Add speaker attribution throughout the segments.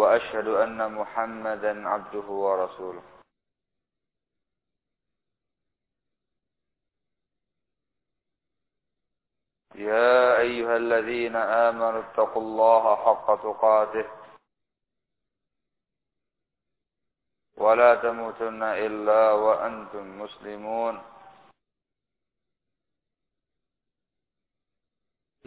Speaker 1: وأشهد أن محمدا عبده ورسوله. يا أيها الذين آمنوا اتقوا الله حق تقاته ولا تموتن إلا وأنتم مسلمون.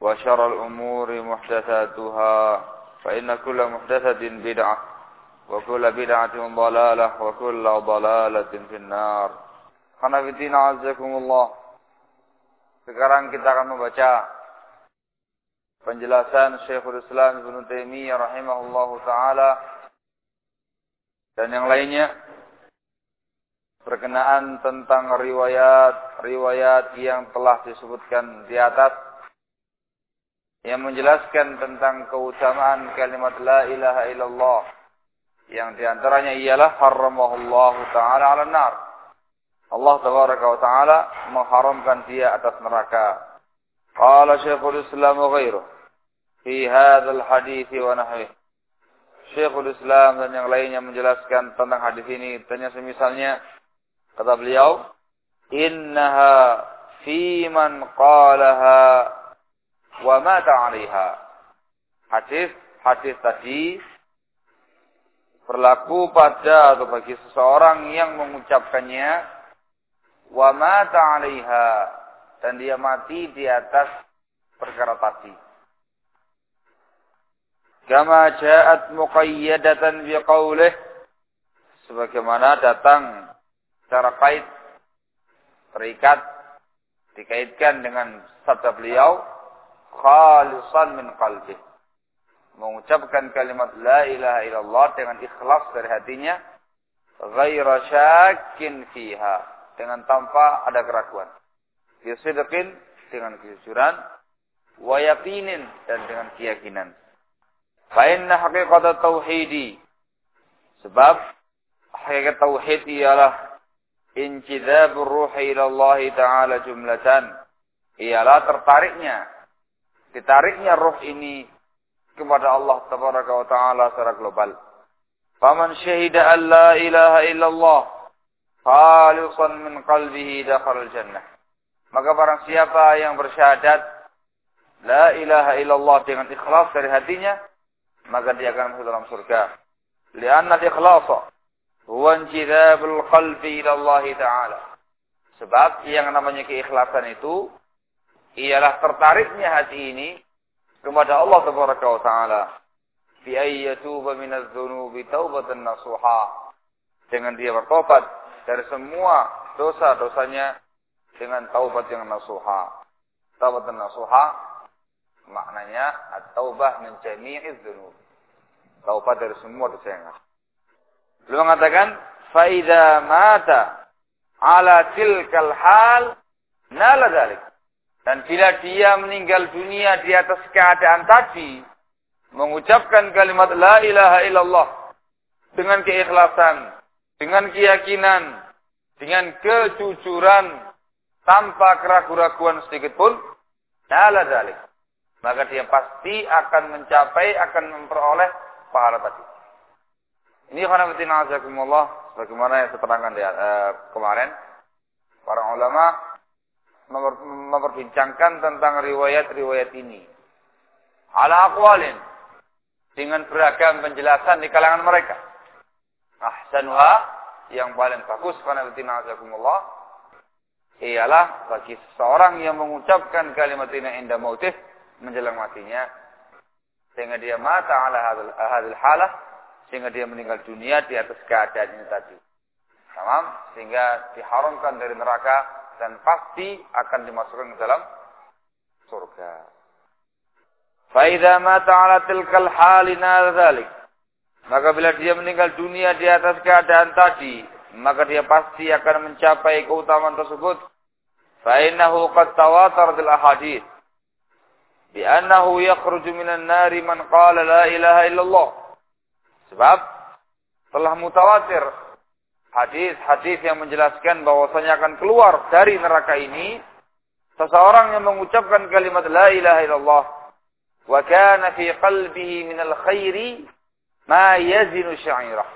Speaker 1: وشر الأمور محدثاتها فإن كل محدثة بدعة وكل بدعة ضلالة وكل ضلالة في النار Khanafitina azakumullah Sekarang kita akan membaca penjelasan Syekhul Islam Ibn Taimiyah rahimahullahu taala dan yang lainnya berkenaan tentang riwayat-riwayat yang telah disebutkan di atas yang menjelaskan tentang keutamaan kalimat la ilaha illallah. Yang di antaranya ialah haramahullah taala ala nar. Allah tabaraka wa taala mengharamkan dia atas neraka. Qala syekhul islam wa ghairuh fi hadzal hadits wa nahwi Syekhul Islam dan yang lainnya menjelaskan tentang hadis ini. Tanya semisalnya kata beliau innaha fi man qalaha wa mata 'alaiha. Hadis hadis tadi berlaku pada atau bagi seseorang yang mengucapkannya wa mata 'alaiha dan dia mati di atas perkara tadi. Kama ja'at muqayyadatan bi qawlih sebagaimana datang secara kait terikat dikaitkan dengan sabda beliau khalisan min qalbih. Mengucapkan kalimat la ilaha illallah dengan ikhlas dari hatinya. Ghaira syakin fiha. Dengan tanpa ada keraguan. Bisidqin dengan kejujuran. Wa yakinin dan dengan keyakinan. Fa inna haqiqat tauhidi. Sebab hakikat tauhid ialah incidabur ruhi ila Allah Ta'ala jumlatan. Ialah tertariknya ditariknya roh ini kepada Allah tabaraka wa taala secara global. Faman syahida an la ilaha illallah khalisan min qalbihi dakhala jannah. Maka barang siapa yang bersyahadat la ilaha illallah dengan ikhlas dari hatinya, maka dia akan masuk dalam surga. Lianna al-ikhlasa huwa injidabul qalbi ila Allah taala. Sebab yang namanya keikhlasan itu ialah tertariknya hati ini kepada Allah Tabaraka wa taala. Fi ayyatuba min adz-dzunubi taubatan nasuha. Dengan dia bertobat dari semua dosa-dosanya dengan taubat yang nasuha. Taubatan nasuha maknanya at-taubah min jami'iz dzunub taubat dari semua dosa yang Beliau mengatakan fa idza mata ala tilkal hal nala dzalik dan bila dia meninggal dunia di atas keadaan tadi, mengucapkan kalimat la ilaha illallah dengan keikhlasan, dengan keyakinan, dengan kejujuran, tanpa keraguan-raguan sedikit pun, nala dalik. Maka dia pasti akan mencapai, akan memperoleh pahala tadi. Ini karena azakumullah, sebagaimana yang terangkan di, uh, kemarin, para ulama memperbincangkan tentang riwayat-riwayat ini. Ala aqwalin, dengan beragam penjelasan di kalangan mereka. Ahsanuha yang paling bagus karena azakumullah ialah bagi seseorang yang mengucapkan kalimat ini indah mautih menjelang matinya sehingga dia mata ala hadil halah sehingga dia meninggal dunia di atas keadaan ini tadi. Tamam? Sehingga diharamkan dari neraka dan pasti akan dimasukkan ke dalam surga. Faida mata ala tilkal halina dzalik. Maka bila dia meninggal dunia di atas keadaan tadi, maka dia pasti akan mencapai keutamaan tersebut. Fa innahu qad tawatar bil ahadits bi annahu yakhruju minan nari man qala la ilaha illallah. Sebab telah mutawatir hadis-hadis yang menjelaskan bahwasanya akan keluar dari neraka ini seseorang yang mengucapkan kalimat la ilaha illallah wa kana fi qalbihi min al-khairi ma yazinu sya'irah.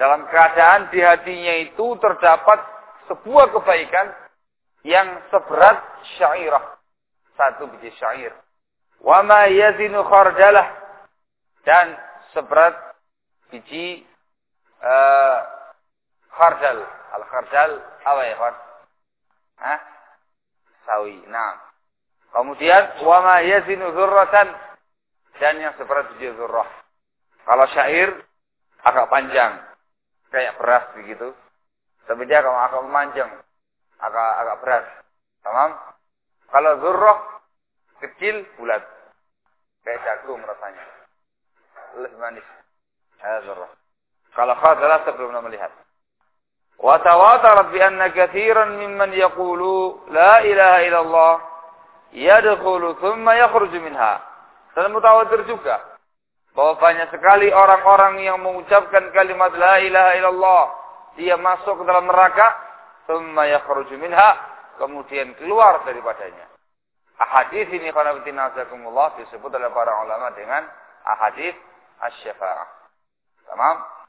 Speaker 1: Dalam keadaan di hatinya itu terdapat sebuah kebaikan yang seberat syairah. Satu biji syair. Wa ma yazinu khardalah. Dan seberat biji uh, khardal. Al-khardal apa ya, Pak? Hah? Sawi. Nah. Kemudian wa ma yazinu dzurratan dan yang seberat biji dzurrah. Kalau syair agak panjang, kayak beras begitu. Tapi dia agak, agak memanjang, agak agak berat. Tamam? Kalau zurrah kecil bulat. Kayak jagung rasanya. Lebih manis. Ya zurrah. Kalau khadalah sebelum melihat. Tawatarat bi anna kathiran mimman yaqulu la ilaha illallah yadkhulu thumma yakhruju minha. Dan mutawatir juga bahwa banyak sekali orang-orang yang mengucapkan kalimat la ilaha illallah dia masuk ke dalam neraka thumma yakhruju minha kemudian keluar daripadanya. Ahadis ini kana disebut oleh para ulama dengan ahadis asy-syafa'ah. Tamam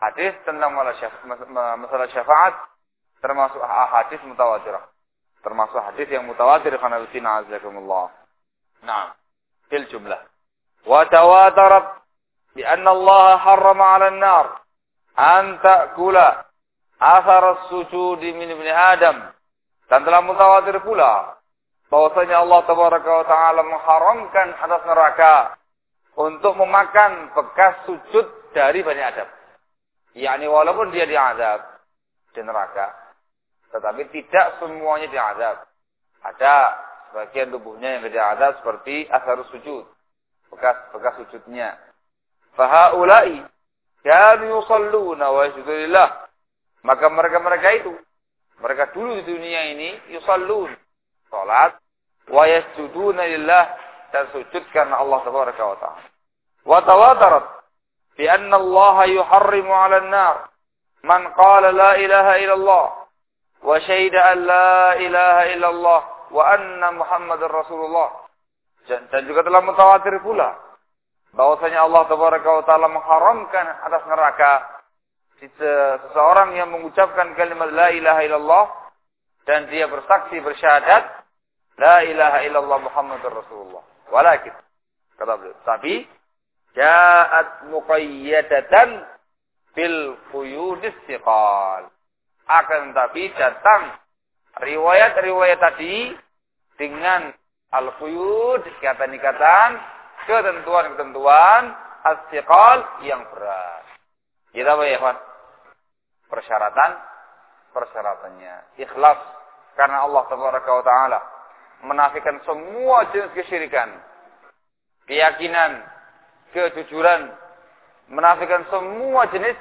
Speaker 1: hadis tentang masalah syafaat termasuk ahadis mutawatirah termasuk hadis yang mutawatir kana nazakumullah nah fil jumlah وتواترت بأن الله حرم على النار أن تأكل أثر السجود من ابن Adam dan telah mutawatir pula bahwasanya Allah tabaraka wa taala mengharamkan atas neraka untuk memakan bekas sujud dari Bani Adam. yakni walaupun dia diazab di neraka, tetapi tidak semuanya diazab. Ada sebagian tubuhnya yang diazab seperti asar sujud bekas-bekas sujudnya. Fahaulai kanu yusalluna wa yasjudulillah. Maka mereka-mereka itu, mereka dulu di dunia ini yusallun, salat wa yasjuduna lillah dan sujud karena Allah tabaraka wa taala. Wa tawatarat bi anna Allah yuharrimu 'ala an-nar man qala la ilaha illallah wa syahida an la ilaha illallah wa anna Muhammadar Rasulullah dan juga telah mutawatir pula bahwasanya Allah taala mengharamkan atas neraka seseorang yang mengucapkan kalimat la ilaha illallah dan dia bersaksi bersyahadat la ilaha illallah Muhammadur Rasulullah. Walakin kata beliau, tapi ja'at muqayyadatan fil quyudis siqal. Akan tapi datang riwayat-riwayat tadi dengan Al-quyud, ikatan-ikatan, ketentuan-ketentuan, astiqal yang berat. Kita apa ya, Pak? Persyaratan, persyaratannya. Ikhlas. Karena Allah ta'ala menafikan semua jenis kesyirikan. Keyakinan, kejujuran, menafikan semua jenis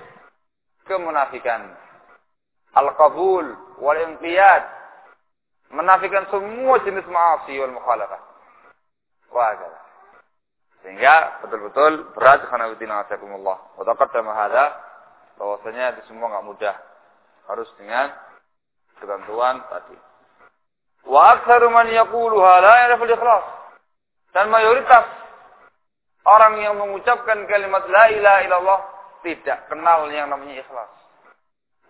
Speaker 1: kemunafikan. Al-qabul wal-inqiyad menafikan semua jenis maasi wal mukhalafah. Wahakala. Sehingga betul-betul berat khanawitina asakumullah. Wa taqaddama hadha bahwasanya itu semua nggak mudah. Harus dengan ketentuan tadi. Wa aktsaru man yaquluha la ya'rifu ikhlas. Dan mayoritas orang yang mengucapkan kalimat la ilaha illallah tidak kenal yang namanya ikhlas.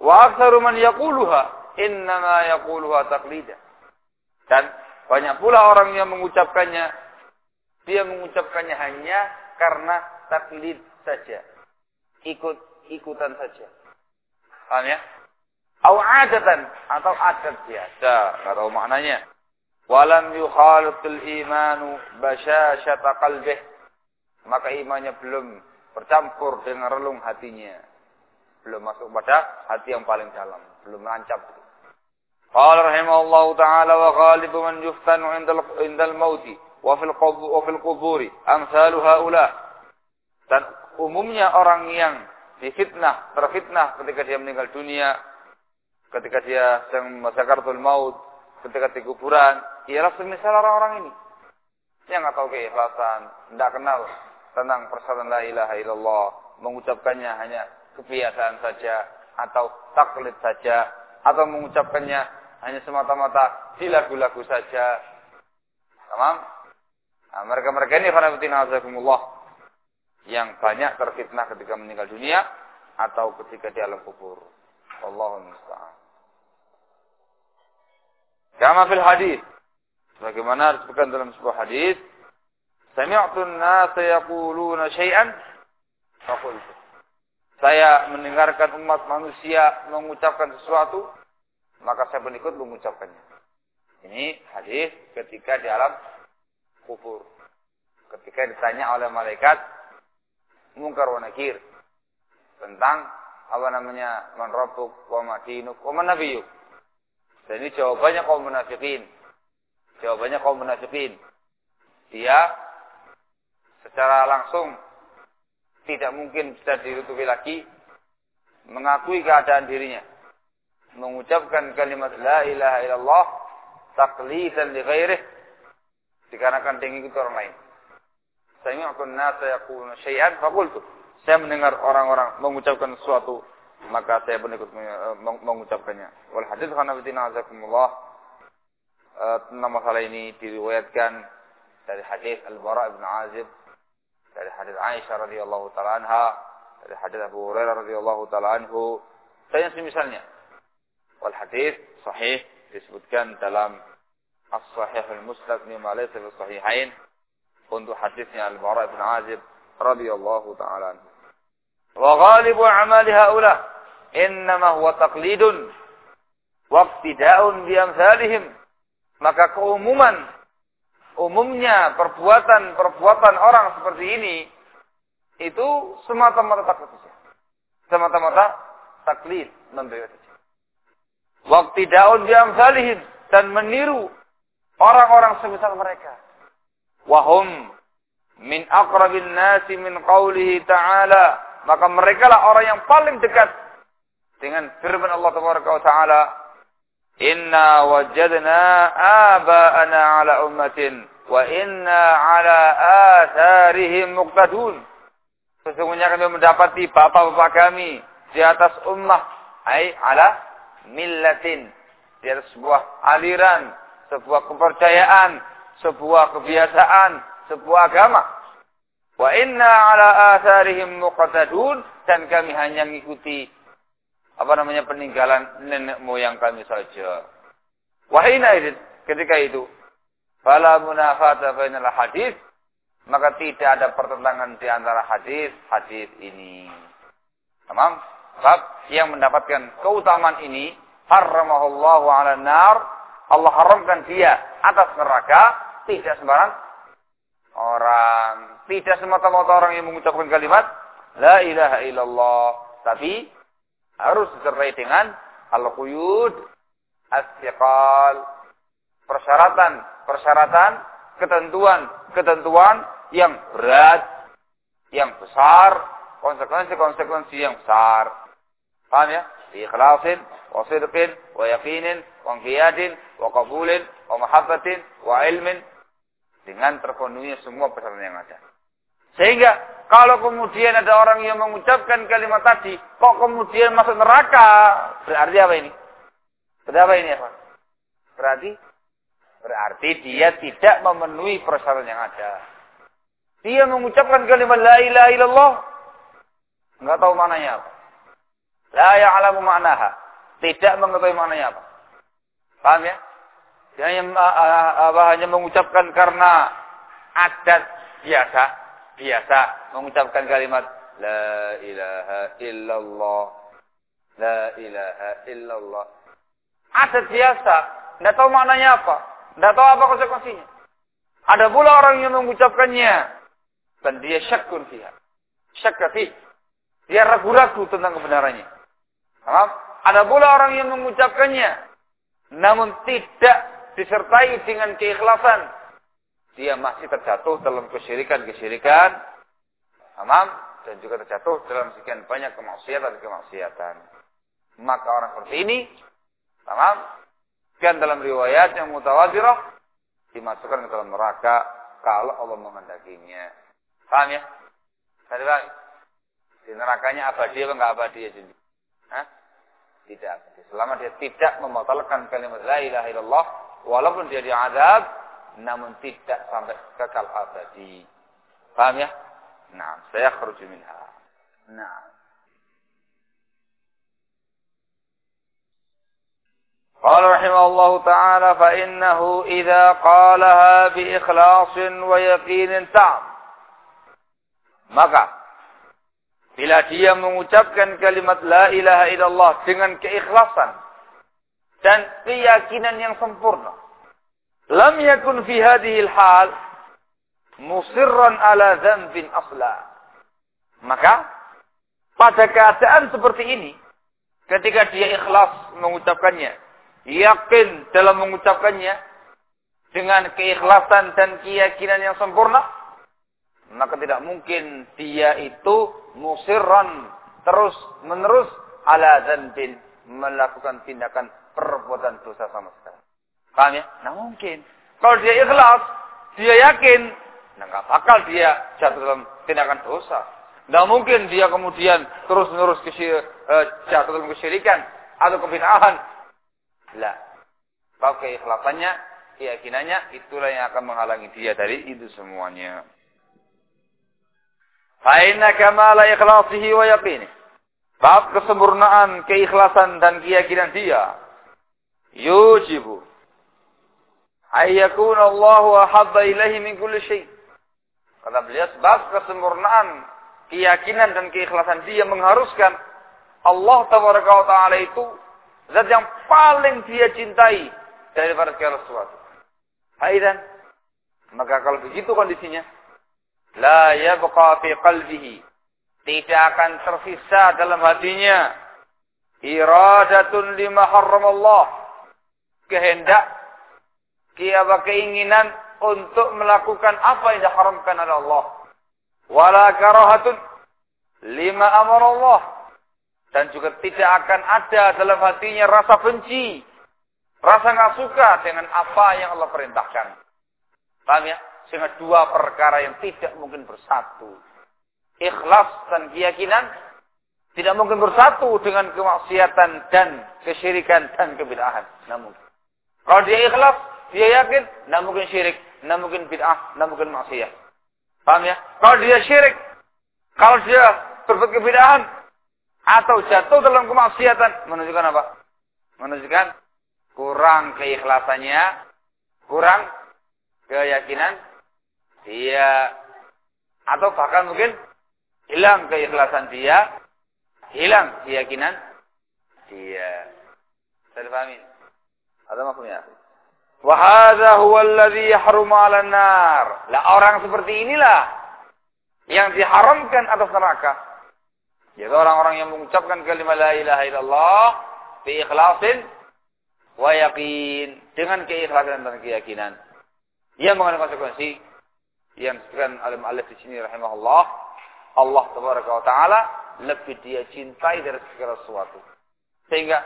Speaker 1: Wa aktsaru man yaquluha innama yaquluha taqlida. Dan banyak pula orang yang mengucapkannya dia mengucapkannya hanya karena taklid saja. Ikut-ikutan saja. Paham ya? Au adatan atau adat biasa, enggak maknanya. Walam yukhalitul imanu basyasyata qalbih. Maka imannya belum bercampur dengan relung hatinya. Belum masuk pada hati yang paling dalam, belum menancap. Qala rahimahullahu taala wa ghalibu man yuftanu indal mauti wa fil quburi amsalu haula. Dan umumnya orang yang difitnah, terfitnah ketika dia meninggal dunia, ketika dia sedang masakaratul maut, ketika di kuburan, ialah semisal orang-orang ini. Yang nggak tahu keikhlasan, tidak kenal tentang persatuan la ilaha illallah, mengucapkannya hanya kebiasaan saja, atau taklid saja, atau mengucapkannya hanya semata-mata di lagu-lagu saja. Tamam? Nah, mereka-mereka ini khanafitina azakumullah yang banyak terfitnah ketika meninggal dunia atau ketika di alam kubur. Allahumma musta'an. Kama fil hadis. Bagaimana disebutkan dalam sebuah hadis, Sami'tu an-nasa yaquluna syai'an faqultu. Saya mendengarkan umat manusia mengucapkan sesuatu, maka saya pun ikut mengucapkannya. Ini hadis ketika di alam kubur. Ketika ditanya oleh malaikat mungkar wa nakir tentang apa namanya man rabbuk wa madinuk wa man nabiyuk dan ini jawabannya kaum munafikin. Jawabannya kaum munafikin. Dia secara langsung tidak mungkin bisa ditutupi lagi mengakui keadaan dirinya. Mengucapkan kalimat la ilaha illallah taklisan li ghairih dikarenakan dia mengikuti orang lain. Sami'tu an-nasa yaquluna syai'an faqultu. Saya mendengar orang-orang mengucapkan sesuatu maka saya pun ikut eh, mengucapkannya. Wal hadis karena betina azakumullah eh, tentang masalah ini diriwayatkan dari hadis Al-Bara bin Azib, dari hadis Aisyah radhiyallahu taala anha, dari hadis Abu Hurairah radhiyallahu taala anhu, dan semisalnya. Wal hadis sahih disebutkan dalam As-Sahih Al-Musnad mimma laysa fi sahihain untuk hadisnya Al-Bara bin Azib radhiyallahu taala anhu. Wa ghalibu amali haula innama huwa taqlidun waqtida'un bi amsalihim. Maka keumuman umumnya perbuatan-perbuatan orang seperti ini itu semata-mata taklid saja. Semata-mata taklid memberi saja. Waqtida'un bi amsalihim dan meniru orang-orang sebesar mereka. Wahum min aqrabin nasi min qawlihi ta'ala maka mereka lah orang yang paling dekat dengan firman Allah Taala Inna wajadna aba'ana ala ummatin wa inna ala atharihim muqtadun. Sesungguhnya kami mendapati bapak-bapak kami di atas ummah ai ala millatin. Di atas sebuah aliran, sebuah kepercayaan, sebuah kebiasaan, sebuah agama. Wa inna ala atharihim muqtadun dan kami hanya mengikuti apa namanya peninggalan nenek moyang kami saja. Wahina ketika itu fala munafata bainal hadis maka tidak ada pertentangan di antara hadis-hadis ini. Tamam? Sebab yang mendapatkan keutamaan ini haramahullahu ala nar Allah haramkan dia atas neraka tidak sembarang orang tidak semata-mata orang yang mengucapkan kalimat La ilaha illallah. Tapi harus disertai dengan al-quyud, as-siqal, persyaratan, persyaratan, ketentuan, ketentuan yang berat, yang besar, konsekuensi-konsekuensi yang besar. Paham ya? ikhlasin, wa sidqin, wa yaqinin, wa qiyadin, wa qabulin, wa mahabbatin, wa ilmin. Dengan terpenuhnya semua persyaratan yang ada. Sehingga kalau kemudian ada orang yang mengucapkan kalimat tadi, kok kemudian masuk neraka, berarti apa ini? Berarti apa ini Pak? Berarti berarti dia tidak memenuhi persyaratan yang ada. Dia mengucapkan kalimat la ilaha illallah, enggak tahu maknanya apa. La ya'lamu ma'naha. Tidak mengetahui maknanya apa. Paham ya? Dia hanya, apa, hanya mengucapkan karena adat biasa, biasa mengucapkan kalimat la ilaha illallah, la ilaha illallah. Adat biasa, tidak tahu maknanya apa, tidak tahu apa konsekuensinya. Ada pula orang yang mengucapkannya dan dia syakun fiha. Syakka Dia ragu-ragu tentang kebenarannya. Ada pula orang yang mengucapkannya namun tidak disertai dengan keikhlasan. Dia masih terjatuh dalam kesyirikan-kesyirikan. Paham? Dan juga terjatuh dalam sekian banyak kemaksiatan-kemaksiatan. Maka orang seperti ini, paham? Sekian dalam riwayat yang mutawatirah dimasukkan ke dalam neraka kalau Allah menghendakinya. Paham ya? Tadi paham? Di nerakanya abadi apa enggak abadi ya? Hah? Tidak. Selama dia tidak membatalkan kalimat la ilaha illallah, walaupun dia diadab, namun tidak sampai kekal abadi. Paham ya? Nah, saya kharuju minha. Nah. قال رحمه الله تعالى فإنه إذا قالها بإخلاص ويقين تام maka bila dia mengucapkan kalimat la ilaha illallah dengan keikhlasan dan keyakinan yang sempurna lam yakun fi hadhihi hal musirran ala dhanbin asla maka pada keadaan seperti ini ketika dia ikhlas mengucapkannya yakin dalam mengucapkannya dengan keikhlasan dan keyakinan yang sempurna, maka tidak mungkin dia itu musirran terus menerus ala zanbin melakukan tindakan perbuatan dosa sama sekali. Paham ya? Nah mungkin. Kalau dia ikhlas, dia yakin, nah nggak bakal dia jatuh dalam tindakan dosa. Nah mungkin dia kemudian terus menerus uh, jatuh dalam kesyirikan atau kebinahan La. Kalau keikhlasannya, keyakinannya, itulah yang akan menghalangi dia dari itu semuanya. Fa'inna kamala ikhlasihi wa yaqini. Bab kesempurnaan, keikhlasan dan keyakinan dia. Yujibu. Ayyakun Allah ahabba ilahi min kulli syai. Kata beliau, sebab kesempurnaan, keyakinan dan keikhlasan dia mengharuskan Allah Ta'ala itu Zat yang paling dia cintai daripada segala sesuatu. Haidan. Maka kalau begitu kondisinya, la yabqa fi qalbihi. Tidak akan tersisa dalam hatinya iradatun lima Allah. Kehendak, kiaba keinginan untuk melakukan apa yang diharamkan oleh Allah. Wala karahatun lima amar Allah dan juga tidak akan ada dalam hatinya rasa benci. Rasa nggak suka dengan apa yang Allah perintahkan. Paham ya? Sehingga dua perkara yang tidak mungkin bersatu. Ikhlas dan keyakinan tidak mungkin bersatu dengan kemaksiatan dan kesyirikan dan kebidahan. Namun, kalau dia ikhlas, dia yakin, tidak mungkin syirik, tidak mungkin bid'ah, tidak mungkin maksiat. Paham ya? Kalau dia syirik, kalau dia berbuat kebidahan, atau jatuh dalam kemaksiatan menunjukkan apa? Menunjukkan kurang keikhlasannya, kurang keyakinan dia atau bahkan mungkin hilang keikhlasan dia, hilang keyakinan dia. Saya pahami? Ada maksudnya? Wahada huwa alladhi yahrumu 'ala nar. Lah orang seperti inilah yang diharamkan atas neraka. Yaitu orang-orang yang mengucapkan kalimat la ilaha illallah bi ikhlasin wa yaqin dengan keikhlasan dan keyakinan. Yang mengandung konsekuensi yang disebutkan alim alif di sini rahimahullah Allah tabaraka wa taala lebih dia cintai dari segala sesuatu. Sehingga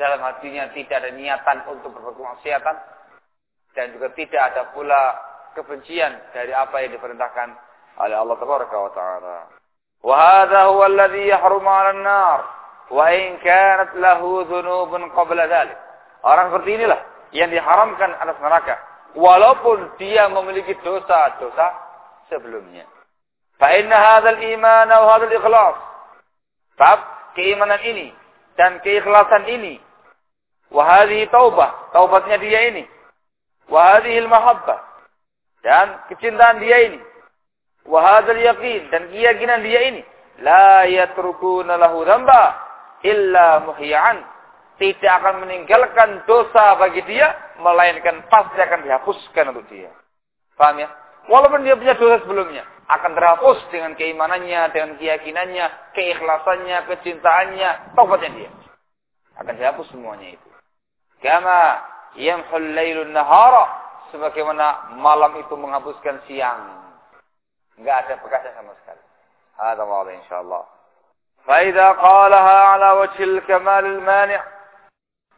Speaker 1: dalam hatinya tidak ada niatan untuk berbuat kemaksiatan dan juga tidak ada pula kebencian dari apa yang diperintahkan oleh Allah Tabaraka wa taala. Wa hadha huwa alladhi 'ala an-nar wa in kanat lahu dhunubun qabla dhalik. Orang seperti inilah yang diharamkan atas neraka walaupun dia memiliki dosa-dosa sebelumnya. Fa inna hadzal iman wa hadzal ikhlas. Sebab keimanan ini dan keikhlasan ini wa hadhihi taubah, taubatnya dia ini. Wa hadhihi mahabbah dan kecintaan dia ini Wahadal yakin dan keyakinan dia ini la yatrukuna lahu dzamba illa muhyi'an tidak akan meninggalkan dosa bagi dia melainkan pasti akan dihapuskan untuk dia. Paham ya? Walaupun dia punya dosa sebelumnya, akan terhapus dengan keimanannya, dengan keyakinannya, keikhlasannya, kecintaannya, taubatnya dia. Akan dihapus semuanya itu. Kama yamhul lailun nahara sebagaimana malam itu menghapuskan siang. Enggak ada bekasnya sama sekali. واضح إن شاء الله فإذا قالها على وجه الكمال المانع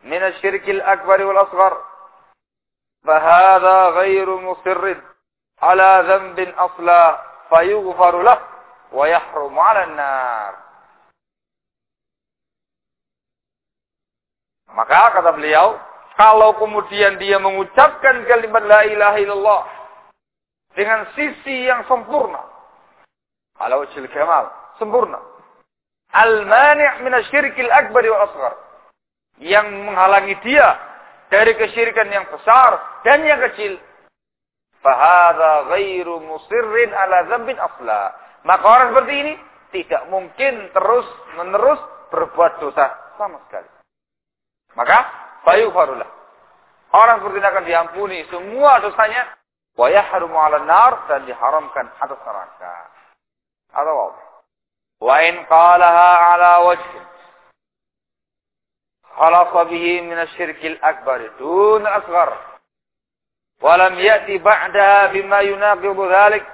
Speaker 1: من الشرك الأكبر والأصغر فهذا غير مصر على ذنب أصلا fayughfaru lah wa yahrumu 'alan nar. Maka kata beliau, kalau kemudian dia mengucapkan kalimat la ilaha illallah dengan sisi yang sempurna. Ala wajhil kamal, sempurna. Al-mani' min asyrikil akbar wa asghar. Yang menghalangi dia dari kesyirikan yang besar dan yang kecil. Fahadha ghairu musirrin ala zambin afla. Maka orang seperti ini tidak mungkin terus menerus berbuat dosa sama sekali. Maka bayu farulah. Orang seperti ini akan diampuni semua dosanya wa yahrumu 'ala nar dan diharamkan atas neraka. Atau wa in qalaha 'ala wajhi خلص به من الشرك الأكبر دون أصغر ولم يأتي بعدها بما يناقض ذلك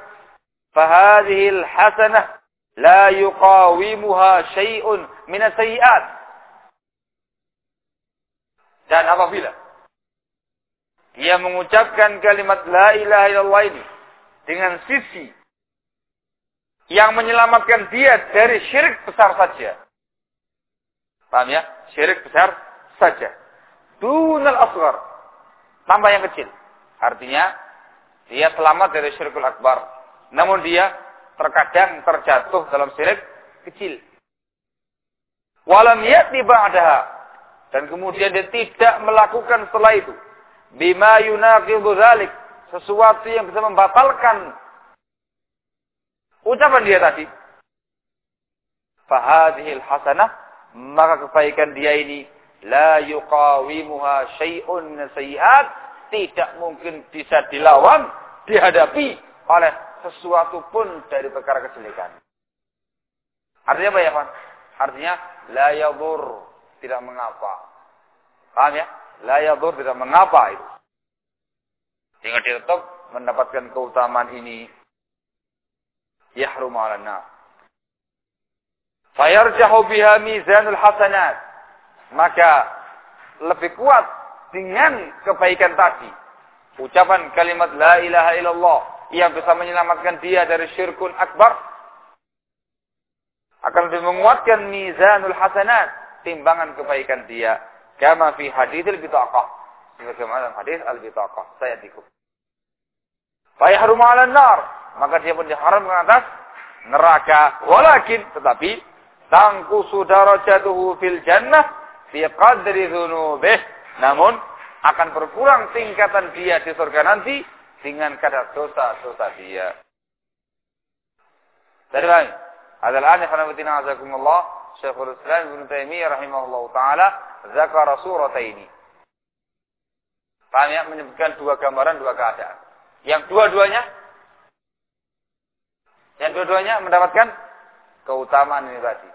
Speaker 1: فهذه الحسنة لا يقاومها شيء من السيئات dan apabila dia mengucapkan kalimat la ilaha illallah ini dengan sisi yang menyelamatkan dia dari syirik besar saja. Paham ya? Syirik besar saja. Dunal asghar. Tambah yang kecil. Artinya, dia selamat dari syirikul akbar. Namun dia terkadang terjatuh dalam syirik kecil. Walam yati ba'daha. Dan kemudian dia tidak melakukan setelah itu bima yunaqidu dzalik, sesuatu yang bisa membatalkan ucapan dia tadi. Fahadhil hasanah, maka kebaikan dia ini la yuqawimuha syai'un sayyi'at, tidak mungkin bisa dilawan, dihadapi oleh sesuatu pun dari perkara kejelekan. Artinya apa ya, Pak? Artinya la yadur, tidak mengapa. Paham ya? La yadur tidak mengapa itu. Sehingga dia tetap mendapatkan keutamaan ini. Yahrum ala nar. Fayarjahu biha mizanul hasanat. Maka lebih kuat dengan kebaikan tadi. Ucapan kalimat la ilaha illallah yang bisa menyelamatkan dia dari syirkun akbar akan lebih menguatkan mizanul hasanat timbangan kebaikan dia Kama fi hadithil bitaqah. Sebagaimana dalam hadis al-bitaqah. Saya dikut. Fayahrum ala nar. Maka dia pun diharamkan atas neraka. Walakin, tetapi, tangkusu darajatuhu fil jannah fi qadri dhunubih. Namun, akan berkurang tingkatan dia di surga nanti dengan kadar dosa-dosa dia. Dari lain. Adalah aneh khanawatina azakumullah. Syekhul Islam Ibn Taimiyah rahimahullah ta'ala zakara surataini. Ya? Menyebutkan dua gambaran, dua keadaan. Yang dua-duanya yang dua-duanya mendapatkan keutamaan ini tadi.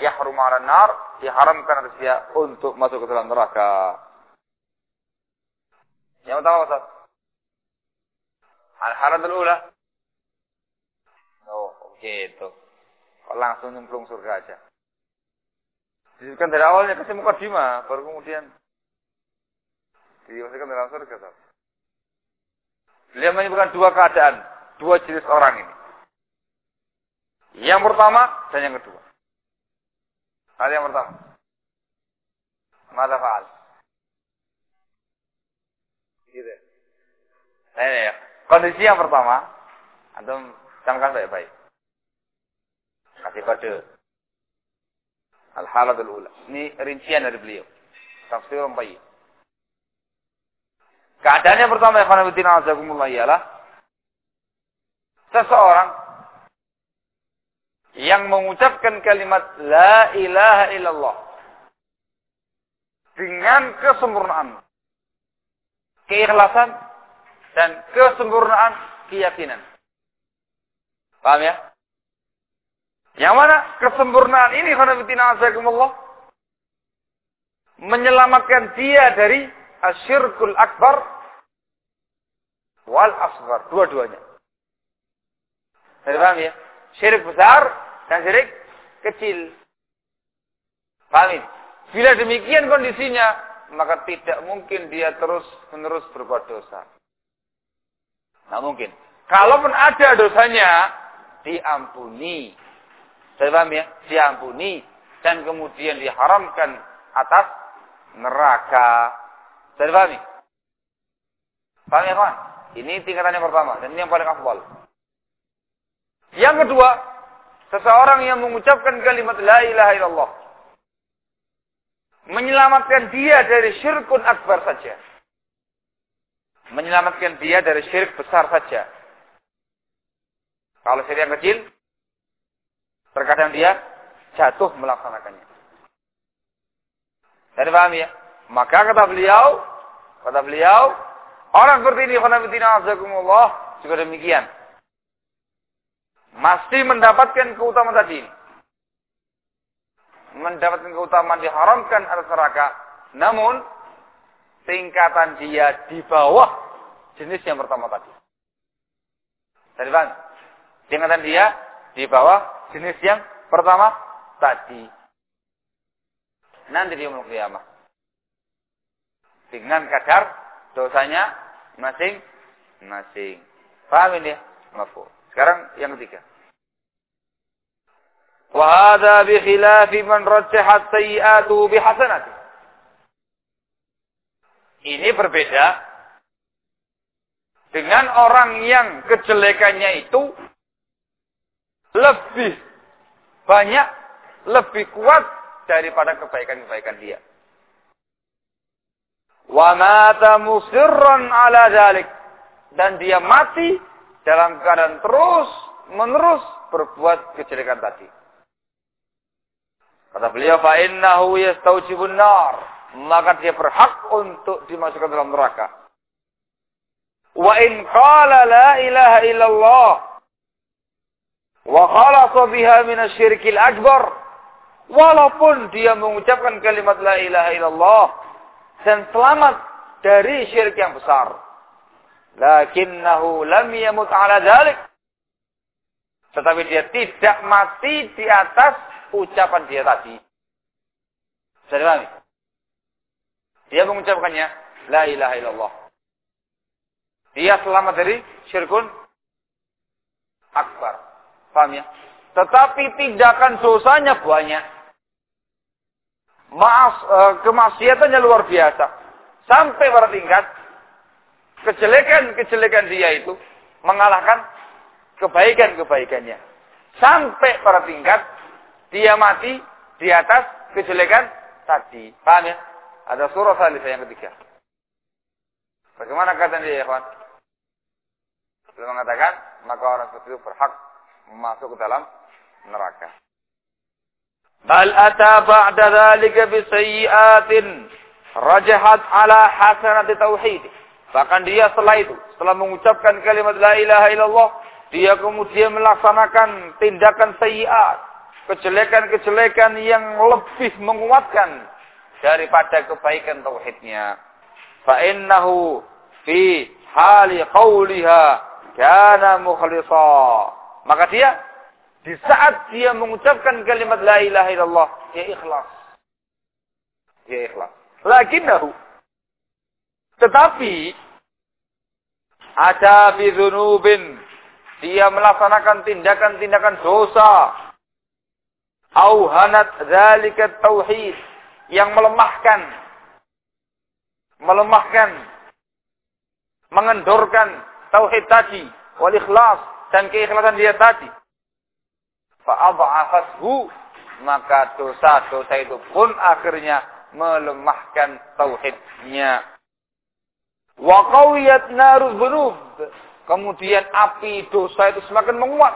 Speaker 1: Yahrum 'alan nar, diharamkan atas dia untuk masuk ke dalam neraka. Yang pertama Ustaz. Al-haram ula. Oh, gitu. Langsung nyemplung surga aja. Disebutkan dari awalnya kasih mukadimah, baru kemudian dimasukkan dalam surga. Beliau menyebutkan dua keadaan. dua jenis orang ini. Yang pertama dan yang kedua. Ada yang pertama. Mata faal. Gitu. Nah, ini ya. Kondisi yang pertama, antum camkan baik-baik. Kasih kode. Al-halatul ula. Ini rincian dari beliau. Tafsir Bayi. Keadaan yang pertama yang khanabitina azakumullah ialah seseorang yang mengucapkan kalimat la ilaha illallah dengan kesempurnaan keikhlasan dan kesempurnaan keyakinan. Paham ya? Yang mana kesempurnaan ini khanabitina azakumullah menyelamatkan dia dari asyirkul akbar wal asghar, dua-duanya. Paham ya? Syirik besar dan syirik kecil. Paham? Bila demikian kondisinya, maka tidak mungkin dia terus menerus berbuat dosa. Nah mungkin. Kalaupun ada dosanya, diampuni. Saya paham ya? Diampuni. Dan kemudian diharamkan atas neraka. Saya paham ya? Paham ya kawan? Ini tingkatan yang pertama. Dan ini yang paling afdal. Yang kedua, seseorang yang mengucapkan kalimat la ilaha illallah. Menyelamatkan dia dari syirkun akbar saja. Menyelamatkan dia dari syirik besar saja. Kalau syirik yang kecil, terkadang dia jatuh melaksanakannya. Jadi paham ya? Maka kata beliau, kata beliau, orang seperti ini, azakumullah, juga demikian. Masih mendapatkan keutamaan tadi. Mendapatkan keutamaan diharamkan atas neraka. Namun, tingkatan dia di bawah jenis yang pertama tadi. Jadi bang, tingkatan dia di bawah jenis yang pertama tadi. Nanti di umur kiamat. Dengan kadar dosanya masing-masing. Paham ini ya? Sekarang yang ketiga. Wahada bi man. Ini berbeda dengan orang yang kejelekannya itu lebih banyak, lebih kuat daripada kebaikan-kebaikan dia. Wa mata ala dalik. Dan dia mati dalam keadaan terus menerus berbuat kejelekan tadi. Kata beliau, fa innahu yastaujibun nar. Maka dia berhak untuk dimasukkan dalam neraka. Wa in qala la ilaha illallah wa khalasa biha min asyirkil akbar. Walaupun dia mengucapkan kalimat la ilaha illallah dan selamat dari syirik yang besar. Lakinnahu lam yamut ala dhalik. Tetapi dia tidak mati di atas ucapan dia tadi. Saya Dia mengucapkannya, La ilaha illallah. Dia selamat dari syirkun akbar. Paham ya? Tetapi tindakan dosanya banyak. Maaf, e, kemaksiatannya luar biasa. Sampai pada tingkat kejelekan-kejelekan dia itu mengalahkan kebaikan-kebaikannya. Sampai pada tingkat dia mati di atas kejelekan tadi. Paham ya? Ada surah salifah yang ketiga. Bagaimana kata dia ya? Beliau mengatakan, maka orang seperti itu berhak masuk ke dalam neraka. Bal ata ba'da dhalika bisayyiatin rajahat ala hasanati tauhid. Bahkan dia setelah itu, setelah mengucapkan kalimat la ilaha illallah, dia kemudian melaksanakan tindakan sayyiat, kejelekan-kejelekan yang lebih menguatkan daripada kebaikan tauhidnya. Fa innahu fi hali qawliha kana mukhlisa. Maka dia di saat dia mengucapkan kalimat la ilaha illallah, dia ikhlas. Dia ikhlas. Lakinnahu tetapi ada fi dzunubin dia melaksanakan tindakan-tindakan dosa. Auhanat dzalika tauhid. Yang melemahkan. Melemahkan. Mengendorkan tauhid tadi. Wal ikhlas. Dan keikhlasan dia tadi. Fa maka dosa-dosa itu pun akhirnya melemahkan tauhidnya wa qawiyat naruz kemudian api dosa itu semakin menguat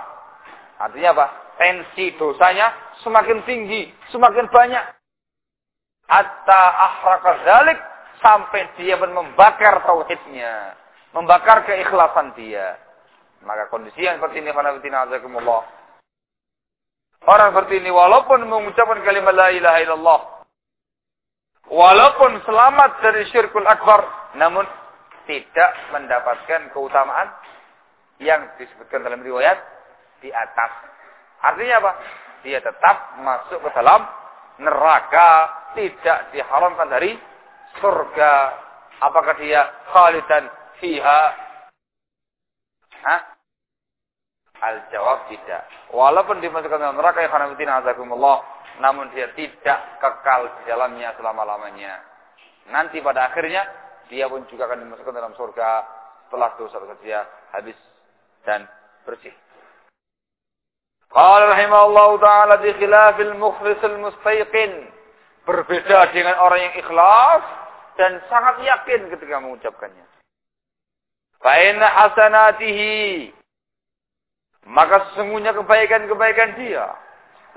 Speaker 1: artinya apa tensi dosanya semakin tinggi semakin banyak hatta ahraka dzalik sampai dia membakar tauhidnya membakar keikhlasan dia. Maka kondisi yang seperti ini, azakumullah. Orang seperti ini walaupun mengucapkan kalimat la ilaha illallah. Walaupun selamat dari syirkul akbar. Namun tidak mendapatkan keutamaan yang disebutkan dalam riwayat di atas. Artinya apa? Dia tetap masuk ke dalam neraka. Tidak diharamkan dari surga. Apakah dia khalidan fiha? Hah? Al-jawab tidak. Walaupun dimasukkan dalam neraka ya karena azakumullah, namun dia tidak kekal di dalamnya selama-lamanya. Nanti pada akhirnya dia pun juga akan dimasukkan dalam surga setelah dosa-dosa dia habis dan bersih. Qala rahimahullah taala di khilafil mukhlisul mustaiqin. Berbeda dengan orang yang ikhlas dan sangat yakin ketika mengucapkannya. Fa'inna hasanatihi. Maka sesungguhnya kebaikan-kebaikan dia.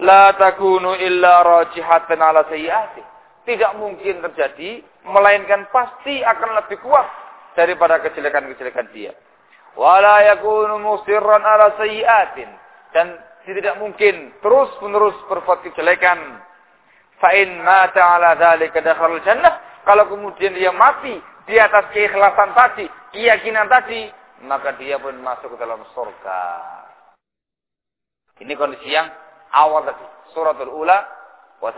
Speaker 1: La takunu illa rajihatan ala sayyati. Tidak mungkin terjadi. Melainkan pasti akan lebih kuat daripada kejelekan-kejelekan dia. Wala yakunu musirran ala sayyatin. Dan tidak mungkin terus menerus berbuat kejelekan. Fa'in mata ala dhalika dakhal jannah. Kalau kemudian dia mati di atas keikhlasan tadi, keyakinan tadi, maka dia pun masuk ke dalam surga. Ini kondisi yang awal tadi. Suratul Ula. Wa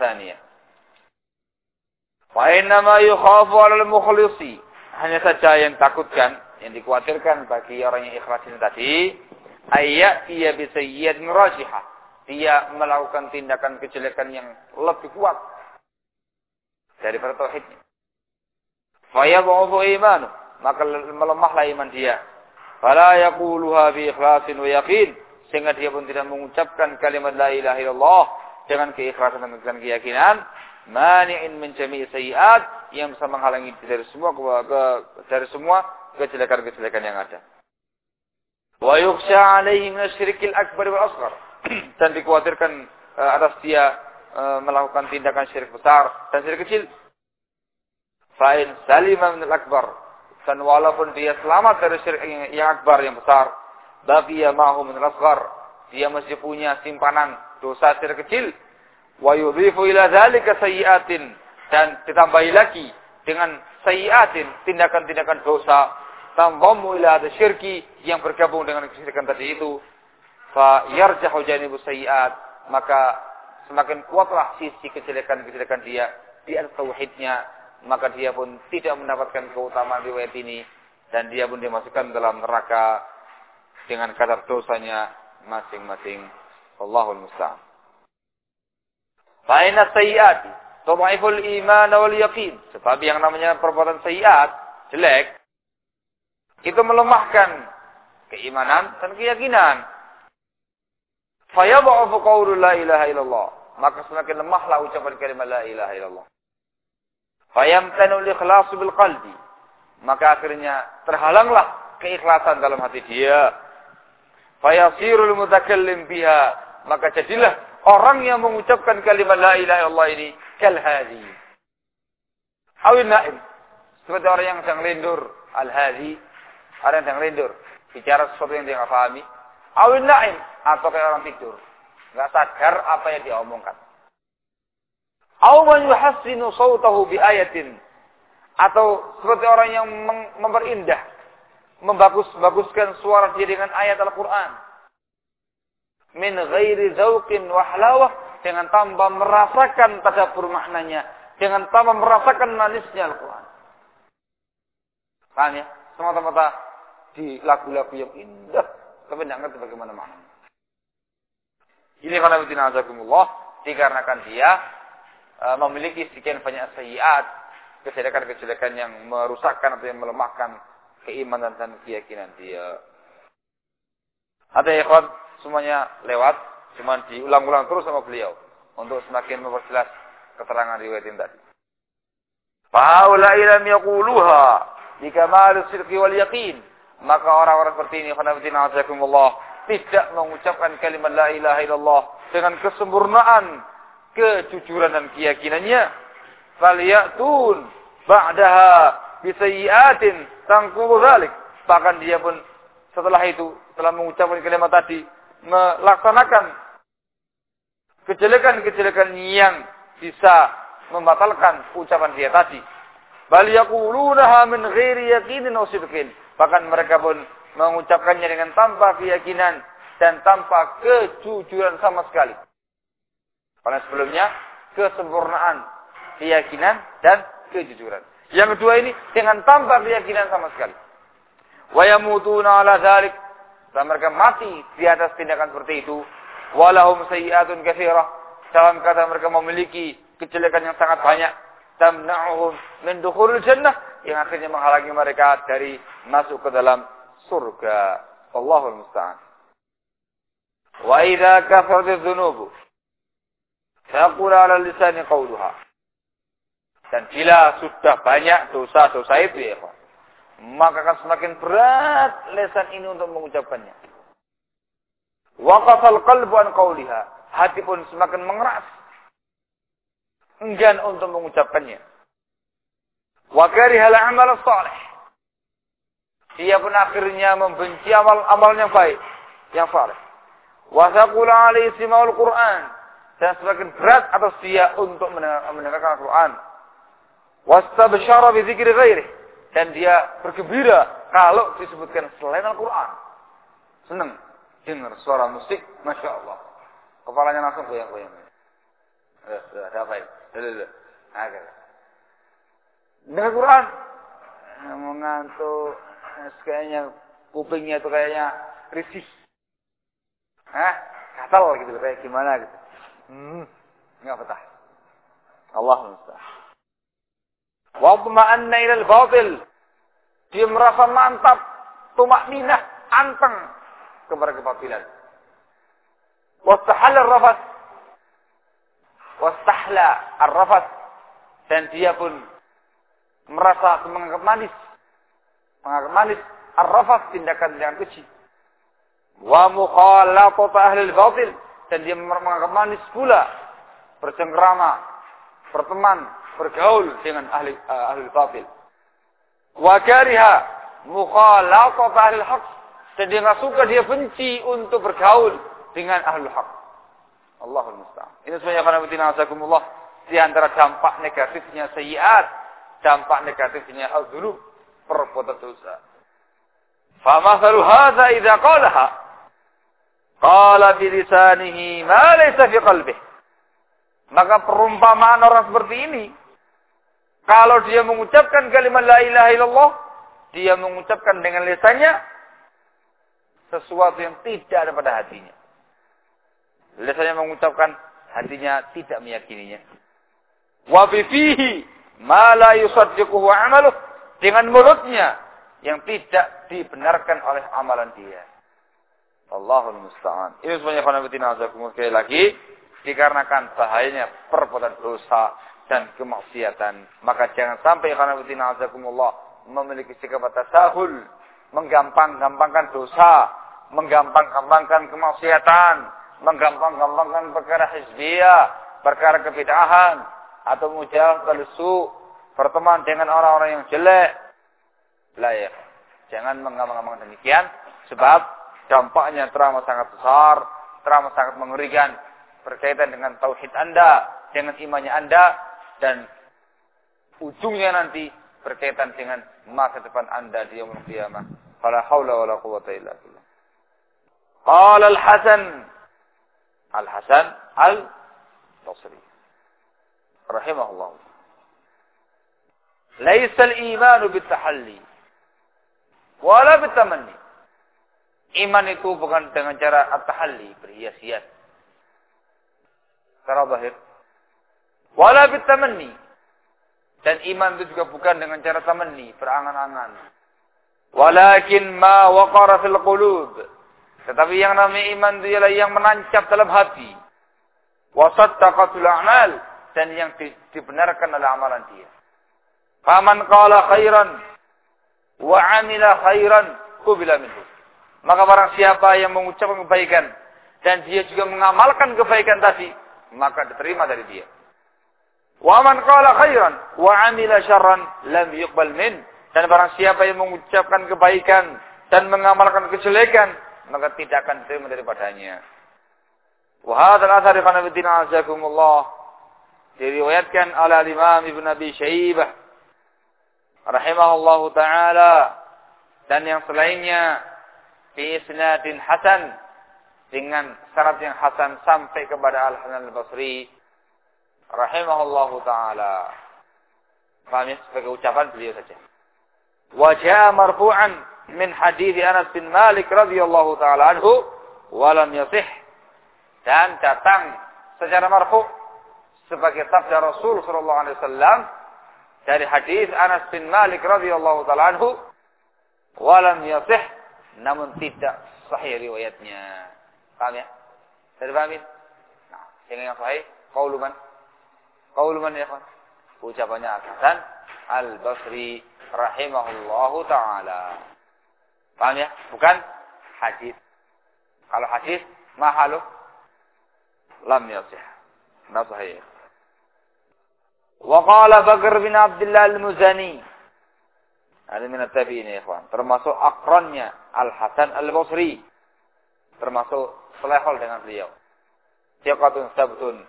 Speaker 1: innama yukhafu 'alal mukhlisi. Hanya saja yang takutkan, yang dikhawatirkan bagi orang yang ikhlas ini tadi, ayat dia bisa yad rajihah. Dia melakukan tindakan kejelekan yang lebih kuat daripada tauhidnya. Fayadhu'ufu imanu. Maka melemahlah iman dia. Fala yaquluha bi ikhlasin wa yaqin. Sehingga dia pun tidak mengucapkan kalimat la ilaha illallah. Dengan keikhlasan dan keyakinan. Mani'in min jami'i sayiat. Yang bisa menghalangi dari semua ke, dari semua kejelekan-kejelekan yang ada. Wa yukhsha alaihi min asyirikil akbar wal asghar. dan dikhawatirkan uh, atas dia uh, melakukan tindakan syirik besar dan syirik kecil Fa'in salima min akbar. Dan walaupun dia selamat dari syirik yang akbar, yang besar. Bagiya ma'hu min asghar. Dia masih punya simpanan dosa syirik kecil. Wa yudhifu ila dhalika sayyiatin. Dan ditambahi lagi dengan sayyiatin, tindakan-tindakan dosa. Tambamu ila syirki yang bergabung dengan kesyirikan tadi itu. Fa yarjahu janibu sayyiat. Maka semakin kuatlah sisi kejelekan-kejelekan dia di atas tauhidnya maka dia pun tidak mendapatkan keutamaan riwayat ini dan dia pun dimasukkan dalam neraka dengan kadar dosanya masing-masing. Allahul musta'an. Fa'ina sayyiati tudhaiful iman wal yaqin. Sebab yang namanya perbuatan sayyiat, jelek, itu melemahkan keimanan dan keyakinan. Fayadha'ufu qawlu la ilaha illallah. Maka semakin lemahlah ucapan kalimat la ilaha illallah. Fayamtanu ikhlasu bil qalbi. Maka akhirnya terhalanglah keikhlasan dalam hati dia. Fayasirul mutakallim biha. Maka jadilah orang yang mengucapkan kalimat la ilaha illallah ini kal hadi. Awin naim. Seperti orang yang sedang lindur. Al hadi. Orang yang sedang lindur. Bicara sesuatu yang dia tidak pahami. Awin naim. Atau kayak orang tidur. Nggak sadar apa yang dia omongkan. Au man sautahu bi ayatin. Atau seperti orang yang memperindah, membagus-baguskan suara dia dengan ayat Al-Qur'an. Min ghairi zauqin wa halawah dengan tanpa merasakan tadabbur maknanya, dengan tanpa merasakan manisnya Al-Qur'an. Paham ya? Semata-mata di lagu-lagu yang indah, tapi tidak ngerti bagaimana maknanya. Ini karena azakumullah dikarenakan dia uh, memiliki sekian banyak sayiat, kejelekan-kejelekan yang merusakkan atau yang melemahkan keimanan dan keyakinan dia. Ada ikhwan semuanya lewat, cuma diulang-ulang terus sama beliau untuk semakin memperjelas keterangan riwayat ini tadi. Fahaula ilam yaquluha bikamal sidqi wal yaqin. Maka orang-orang seperti ini, khanafitina azakumullah, tidak mengucapkan kalimat la ilaha illallah dengan kesempurnaan kejujuran dan keyakinannya faliyatun ba'daha bisayyiatin tangkubu dzalik bahkan dia pun setelah itu setelah mengucapkan kalimat tadi melaksanakan kejelekan-kejelekan yang bisa membatalkan ucapan dia tadi bal yaqulunaha min ghairi yaqinin bahkan mereka pun mengucapkannya dengan tanpa keyakinan dan tanpa kejujuran sama sekali. Karena sebelumnya kesempurnaan keyakinan dan kejujuran. Yang kedua ini dengan tanpa keyakinan sama sekali. Wa yamutuna ala dzalik dan mereka mati di atas tindakan seperti itu. Walahum sayyi'atun katsirah. Dalam kata mereka memiliki kejelekan yang sangat banyak. Tamna'uhum min dukhulil jannah yang akhirnya menghalangi mereka dari masuk ke dalam surga. Allahul musta'an. Wa idza kafarat adh-dhunub faqul 'ala lisani qawluha. Dan bila sudah banyak dosa-dosa itu ya, maka akan semakin berat lesan ini untuk mengucapkannya. Waqafal qalbu an qawliha. Hati pun semakin mengeras. Enggan untuk mengucapkannya. Wa karihal amal salih dia pun akhirnya membenci amal-amal yang baik, yang saleh. Wasaqula alaihi simaul Quran dan semakin berat atas dia untuk mendengarkan Al-Quran. Wastabsyara bi dzikri ghairi dan dia bergembira kalau disebutkan selain Al-Quran. Senang dengar suara musik, masya Allah. Kepalanya langsung goyang-goyang. Sudah, ada apa ini? Sudah, Dengar Quran, mengantuk, kayaknya kupingnya itu kayaknya risih. Hah? Gatal gitu, kayak gimana gitu. Hmm, enggak betah. Allah musta'an. Wa tuma'anna ilal batil. Dia merasa mantap, tumak minah, anteng kepada kebatilan. Wastahal ar-rafas. Wastahla ar-rafas. Dan dia pun merasa menganggap manis menganggap manis arrafas tindakan yang keji wa mukhalatata ahli batil dan dia menganggap manis pula bercengkrama berteman bergaul dengan ahli uh, ahli batil. Wa kariha mukhalatata ahli haq. Dan dia nggak suka dia benci untuk bergaul dengan ahli haq. Allahul musta'an. Ini semuanya karena betina asakumullah di antara dampak negatifnya sayiat dampak negatifnya al-dzunub perbuatan dosa. Famathalu hadza idza qalaha? Qala bi ma laysa fi qalbih. Maka perumpamaan orang seperti ini kalau dia mengucapkan kalimat la ilaha illallah, dia mengucapkan dengan lisannya sesuatu yang tidak ada pada hatinya. Lisannya mengucapkan, hatinya tidak meyakininya. Wa fihi ma la yusaddiquhu amaluh dengan mulutnya yang tidak dibenarkan oleh amalan dia. Allahul musta'an. Ini semuanya khanafitina azakumullah sekali lagi dikarenakan bahayanya perbuatan dosa dan kemaksiatan. Maka jangan sampai khanafitina azakumullah memiliki sikap tasahul, menggampang-gampangkan dosa, menggampang-gampangkan kemaksiatan, menggampang-gampangkan perkara hizbiyah, perkara kebidahan atau mujahid kalsu berteman dengan orang-orang yang jelek. Layak. Jangan mengamal-amal demikian. Sebab dampaknya teramat sangat besar. Teramat sangat mengerikan. Berkaitan dengan tauhid anda. Dengan imannya anda dan ujungnya nanti berkaitan dengan masa depan Anda di yaumul qiyamah. Fala haula wala quwata illa billah. Qala Al-Hasan Al-Hasan Al-Basri rahimahullah. Laisa al-iman bitahalli wala bitamanni. Iman itu bukan dengan cara at-tahalli, berhias-hias. Cara zahir Wala bitamanni. Dan iman itu juga bukan dengan cara tamanni, berangan-angan. Walakin ma waqara fil qulub. Tetapi yang namanya iman itu ialah yang menancap dalam hati. Wasaddaqatul a'mal dan yang dibenarkan oleh amalan dia. Faman qala khairan wa amila khairan qubila minhu. Maka barang siapa yang mengucapkan kebaikan dan dia juga mengamalkan kebaikan tadi, maka diterima dari dia. Wa man qala khairan wa amila syarran lam yuqbal min. Dan barang siapa yang mengucapkan kebaikan dan mengamalkan kejelekan, maka tidak akan diterima daripadanya. Wa hadzal athar kana bidin azakumullah diriwayatkan oleh Imam Ibnu Abi Syaibah rahimahullahu taala dan yang selainnya fi isnadin hasan dengan syarat yang hasan sampai kepada Al-Hasan Al-Basri rahimahullahu taala. Paham ya? Sebagai ucapan beliau saja. Wajah marfu'an min hadis Anas bin Malik radhiyallahu taala anhu walam yasih dan datang secara marfu sebagai sabda Rasul sallallahu alaihi wasallam dari hadis Anas bin Malik radhiyallahu taala anhu walam yasih namun tidak sahih riwayatnya. Paham ya? Sudah? Nah, yang sahih qaulu man? Qaulu man ya kawan? Ucapannya Hasan Al-Basri rahimahullahu taala. Paham ya? Bukan hadis. Kalau hadis mahalu lam yasih. Tidak sahih. Qala Bakar bin Abdullah Al-Muzani ada minat tabi'in ya ikhwan. Termasuk akronnya Al-Hasan Al-Basri. Termasuk selehol dengan beliau. Siqatun sabtun.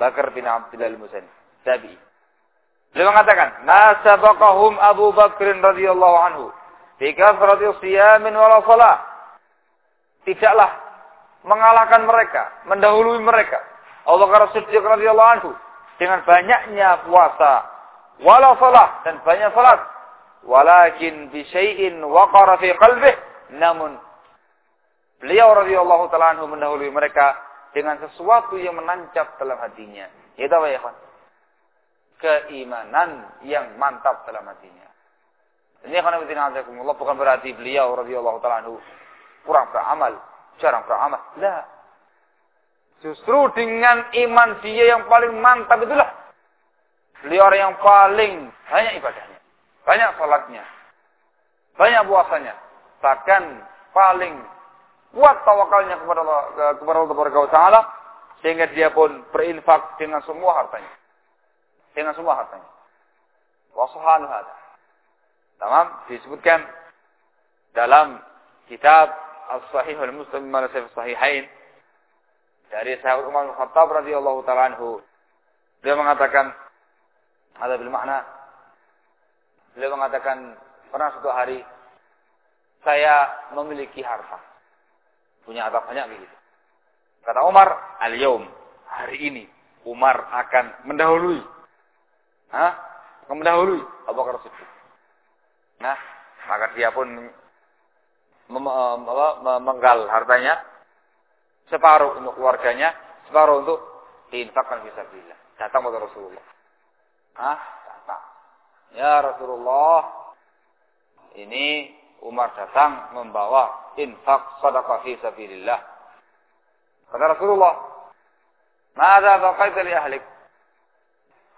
Speaker 1: Bakar bin Abdullah Al-Muzani. Tabi'i. Beliau mengatakan, "Ma sabaqahum Abu Bakr radhiyallahu anhu fi kasrati siyamin wala salah." Tidaklah mengalahkan mereka, mendahului mereka. Abu Bakar Siddiq radhiyallahu anhu dengan banyaknya puasa, wala salah dan banyak salat walakin bi syai'in waqara fi qalbih namun beliau radhiyallahu taala anhu mendahului mereka dengan sesuatu yang menancap dalam hatinya itu apa ya kawan keimanan yang mantap dalam hatinya ini akan Allah bukan berarti beliau radhiyallahu taala kurang beramal jarang beramal la justru dengan iman dia yang paling mantap itulah beliau orang yang paling banyak ibadahnya banyak salatnya. Banyak puasanya. Bahkan paling kuat tawakalnya kepada Allah, kepada Allah Taala sehingga dia pun berinfak dengan semua hartanya. Dengan semua hartanya. Wasahanu hada. Tamam disebutkan dalam kitab As-Sahih al-Muslim min Sahihain dari sahabat Umar bin Khattab radhiyallahu taala anhu dia mengatakan ada bil makna Beliau mengatakan, pernah suatu hari saya memiliki harta. Punya harta banyak begitu. Kata Umar, al-yaum, hari ini Umar akan mendahului. Hah? Akan mendahului Abu Bakar Siddiq. Nah, maka dia pun mem menggal hartanya separuh untuk keluarganya, separuh untuk diinfakkan fisabilillah. Datang kepada Rasulullah. Hah? Ya Rasulullah, ini Umar datang membawa infak sadaqah fi sabilillah. Kata Rasulullah, "Mada baqaita li ahlik?"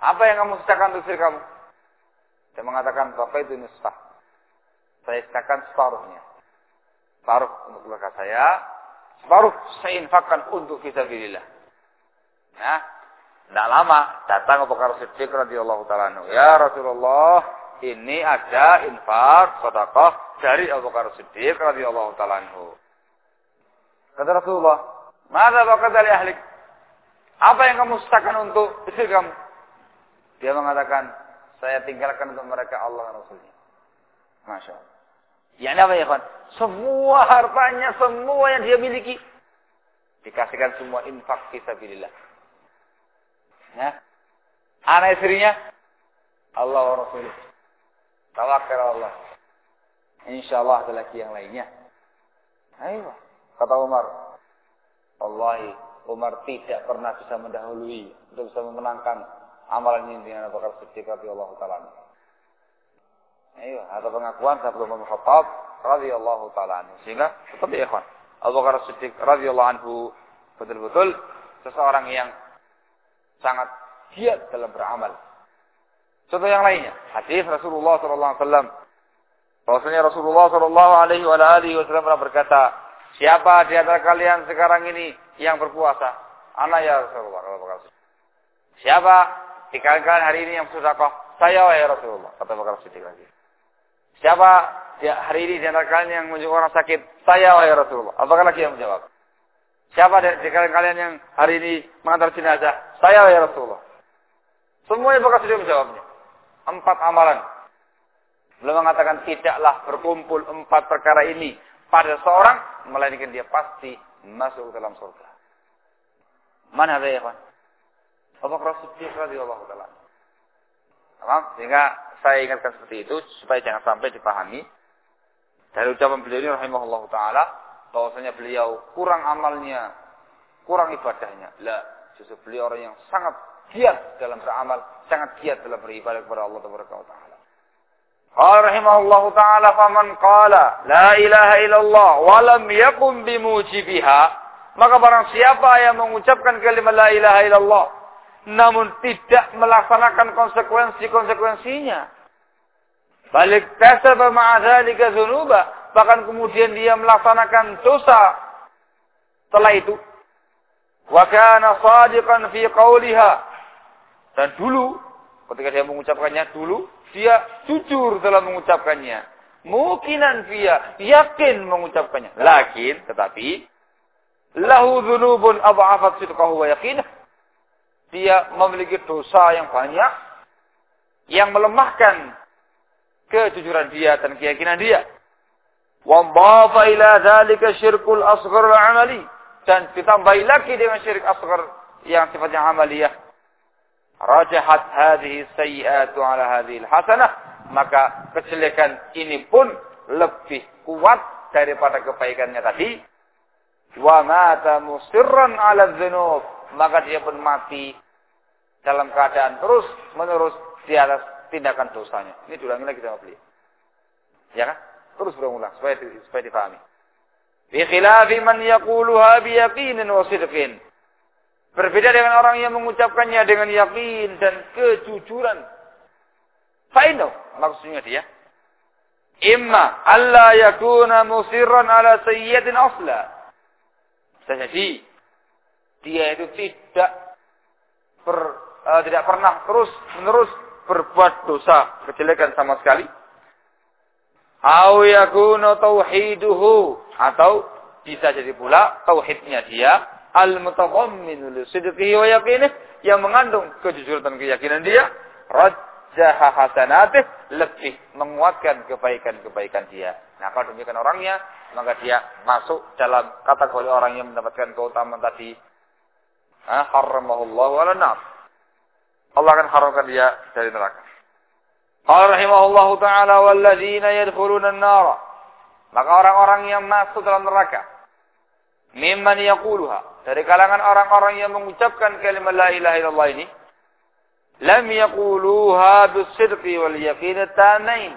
Speaker 1: Apa yang kamu sisakan untuk istri kamu? Dia mengatakan, "Baqaitu nisfah." Saya sisakan separuhnya. Separuh untuk keluarga saya, separuh saya infakkan untuk fisabilillah. Nah, tidak lama datang Abu Bakar Siddiq radhiyallahu taala Ya Rasulullah, ini ada infak sedekah dari Abu Bakar Siddiq radhiyallahu taala Kata Rasulullah, "Mada bakal dari ahli? Apa yang kamu setakan untuk istri kamu?" Dia mengatakan, "Saya tinggalkan untuk mereka Allah dan Rasulnya." Masya Allah. Ya apa ya kan? Semua hartanya, semua yang dia miliki dikasihkan semua infak fisabilillah. Ya. Anak istrinya Allah wa Rasul. Tawakal Allah. Insya Allah ada lagi yang lainnya. Ayo, kata Umar. Wallahi, Umar tidak pernah bisa mendahului untuk bisa memenangkan amalan ini dengan Abu Bakar Siddiq radhiyallahu taala. Ayo, ada pengakuan sahabat Umar Khattab radhiyallahu taala Sehingga tetap ya ikhwan, Abu Bakar Siddiq radhiyallahu anhu betul-betul seseorang yang sangat giat dalam beramal. Contoh yang lainnya, hadis Rasulullah sallallahu alaihi wasallam Bahwasanya Rasulullah Shallallahu Alaihi Wasallam pernah berkata, siapa di antara kalian sekarang ini yang berpuasa? Anak ya Rasulullah. Siapa di kalian hari ini yang bersedekah? Saya wahai Rasulullah. Kata Bakar Siddiq lagi. Siapa di hari ini di antara kalian yang menjenguk orang sakit? Saya wahai Rasulullah. Apakah lagi yang menjawab? Siapa di kalian kalian yang hari ini mengantar jenazah? Saya wahai Rasulullah. Semuanya Bakar Siddiq menjawabnya. Empat amalan Beliau mengatakan tidaklah berkumpul empat perkara ini pada seorang melainkan dia pasti masuk dalam surga. Mana ada ya? Abu Bakar Siddiq radhiyallahu taala. Sehingga saya ingatkan seperti itu supaya jangan sampai dipahami dari ucapan beliau ini rahimahullah taala bahwasanya beliau kurang amalnya, kurang ibadahnya. La, justru beliau orang yang sangat giat dalam beramal, sangat giat dalam beribadah kepada Allah Taala. Qala rahimahullahu taala faman qala la ilaha illallah wa lam yaqum bimujibiha maka barang siapa yang mengucapkan kalimat la ilaha illallah namun tidak melaksanakan konsekuensi-konsekuensinya balik tasaba ma'a dzalika dzunuba bahkan kemudian dia melaksanakan dosa setelah itu wa kana shadiqan fi qawliha dan dulu ketika dia mengucapkannya dulu dia jujur dalam mengucapkannya. Mukinan dia yakin mengucapkannya. Lakin, tetapi, lahu dzunubun ab'afat sidqahu wa yakinah. Dia memiliki dosa yang banyak yang melemahkan kejujuran dia dan keyakinan dia. Wa dhafa ila dzalika syirkul asghar amali dan ditambahi lagi dengan syirik asghar yang sifatnya amaliyah rajahat hadhihi sayyi'atu ala hadhihi hasanah maka kejelekan ini pun lebih kuat daripada kebaikannya tadi. Wa mata musirran ala dzunub maka dia pun mati dalam keadaan terus menerus di atas tindakan dosanya. Ini diulangi lagi sama beliau. Ya kan? Terus berulang supaya supaya difahami. Bi khilafi man yaquluha bi yaqinin wa sidqin Berbeda dengan orang yang mengucapkannya dengan yakin dan kejujuran. Fa'inau. Maksudnya dia. Imma Allah yakuna musirran ala sayyidin asla. Jadi. Dia itu tidak ber, uh, tidak pernah terus menerus berbuat dosa kejelekan sama sekali. Au yakuna tauhiduhu atau bisa jadi pula tauhidnya dia al-mutadhamminu li sidqihi wa yaqinih yang mengandung kejujuran dan keyakinan dia rajjaha hasanatih lebih menguatkan kebaikan-kebaikan dia. Nah, kalau demikian orangnya, maka dia masuk dalam kategori orang yang mendapatkan keutamaan tadi. Ah, haramahullah wa nar. Allah akan haramkan dia dari neraka. Qala rahimahullah taala walladzina yadkhuluna an-nar. Maka orang-orang yang masuk dalam neraka mimman yaquluha dari kalangan orang-orang yang mengucapkan kalimat la ilaha illallah ini lam yaquluha bisidqi wal yaqin tamain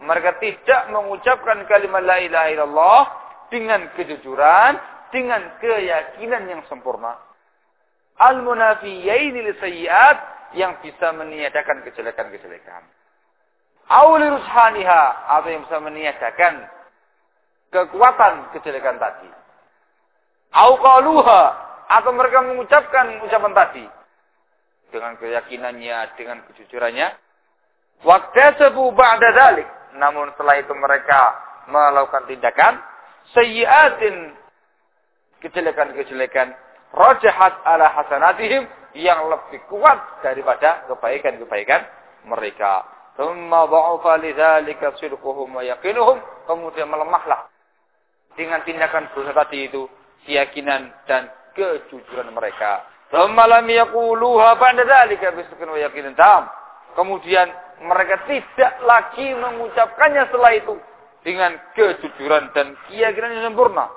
Speaker 1: mereka tidak mengucapkan kalimat la ilaha illallah dengan kejujuran dengan keyakinan yang sempurna. Al munafiyain li sayyiat yang bisa meniadakan kejelekan-kejelekan. Auli rushaniha atau yang bisa meniadakan kekuatan kejelekan tadi. Auqaluha atau mereka mengucapkan ucapan tadi dengan keyakinannya, dengan kejujurannya. Waktasabu ba'da dalik. Namun setelah itu mereka melakukan tindakan sayyiatin kejelekan-kejelekan rajahat ala hasanatihim yang lebih kuat daripada kebaikan-kebaikan mereka. Thumma dha'ufa lidzalika sidquhum wa yaqinuhum. Kemudian melemahlah dengan tindakan dosa tadi itu keyakinan dan kejujuran mereka. Malam yaquluha ba'da dzalika bisqin wa yaqinin tam. Kemudian mereka tidak lagi mengucapkannya setelah itu dengan kejujuran dan keyakinan yang sempurna.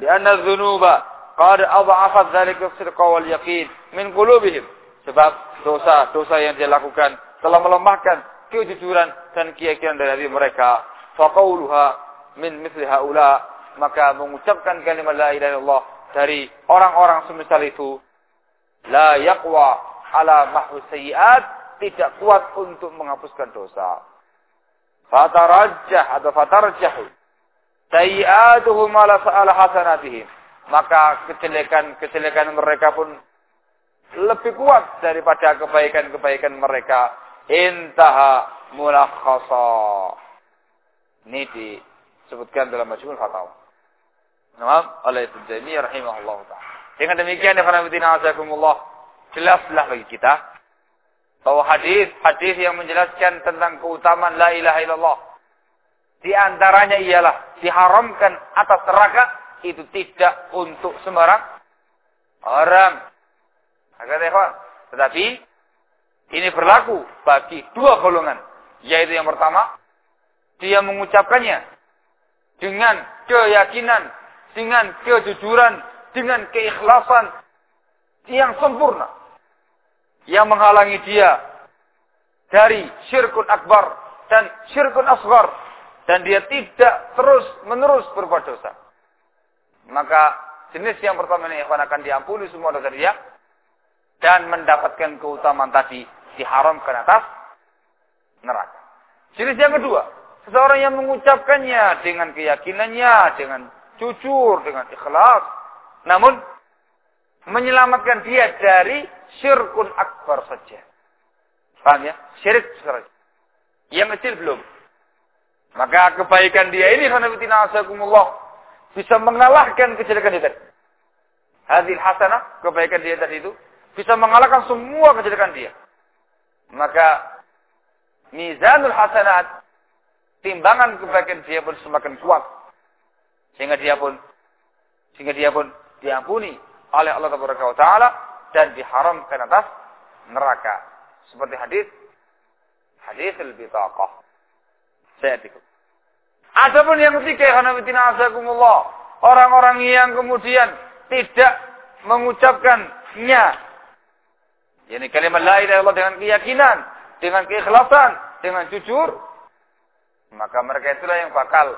Speaker 1: Lianna dzunuba qad adha'afat dzalika as-sidqa wal yaqin min qulubihim. Sebab dosa-dosa yang dia lakukan telah melemahkan kejujuran dan keyakinan dari mereka. Faqauluha min mithli haula maka mengucapkan kalimat la ilaha illallah dari orang-orang semisal itu la yaqwa ala mahwu tidak kuat untuk menghapuskan dosa. Fatarajjah atau fatarjah sayyiatuhum ala hasanatihim. Maka kejelekan-kejelekan mereka pun lebih kuat daripada kebaikan-kebaikan mereka. Intaha mulakhasa. Ini disebutkan dalam Majmul Fatawa. Nah, oleh Ibnu Taimiyah rahimahullah taala. Dengan demikian ya azakumullah, jelaslah bagi kita bahwa hadis-hadis yang menjelaskan tentang keutamaan la ilaha illallah di antaranya ialah diharamkan atas neraka itu tidak untuk sembarang orang. Agar Tetapi ini berlaku bagi dua golongan, yaitu yang pertama dia mengucapkannya dengan keyakinan dengan kejujuran, dengan keikhlasan yang sempurna. Yang menghalangi dia dari syirkun akbar dan syirkun asgar. Dan dia tidak terus menerus berbuat dosa. Maka jenis yang pertama ini akan diampuni semua dosa dia. Dan mendapatkan keutamaan tadi diharamkan atas neraka. Jenis yang kedua, seseorang yang mengucapkannya dengan keyakinannya, dengan jujur dengan ikhlas. Namun menyelamatkan dia dari syirkun akbar saja. Paham ya? Syirik saja. Yang kecil belum. Maka kebaikan dia ini khanafitina asakumullah bisa mengalahkan kejelekan dia tadi. Hadil hasanah, kebaikan dia tadi itu bisa mengalahkan semua kejelekan dia. Maka mizanul hasanat timbangan kebaikan dia pun semakin kuat sehingga dia pun sehingga dia pun diampuni oleh Allah Taala dan diharamkan atas neraka. Seperti hadis hadis al-bitaqah. Saya pikir. Adapun yang ketiga, hanabitina azakumullah. Orang-orang yang kemudian tidak mengucapkannya. Yani kalimat la ilaha illallah dengan keyakinan, dengan keikhlasan, dengan jujur. Maka mereka itulah yang bakal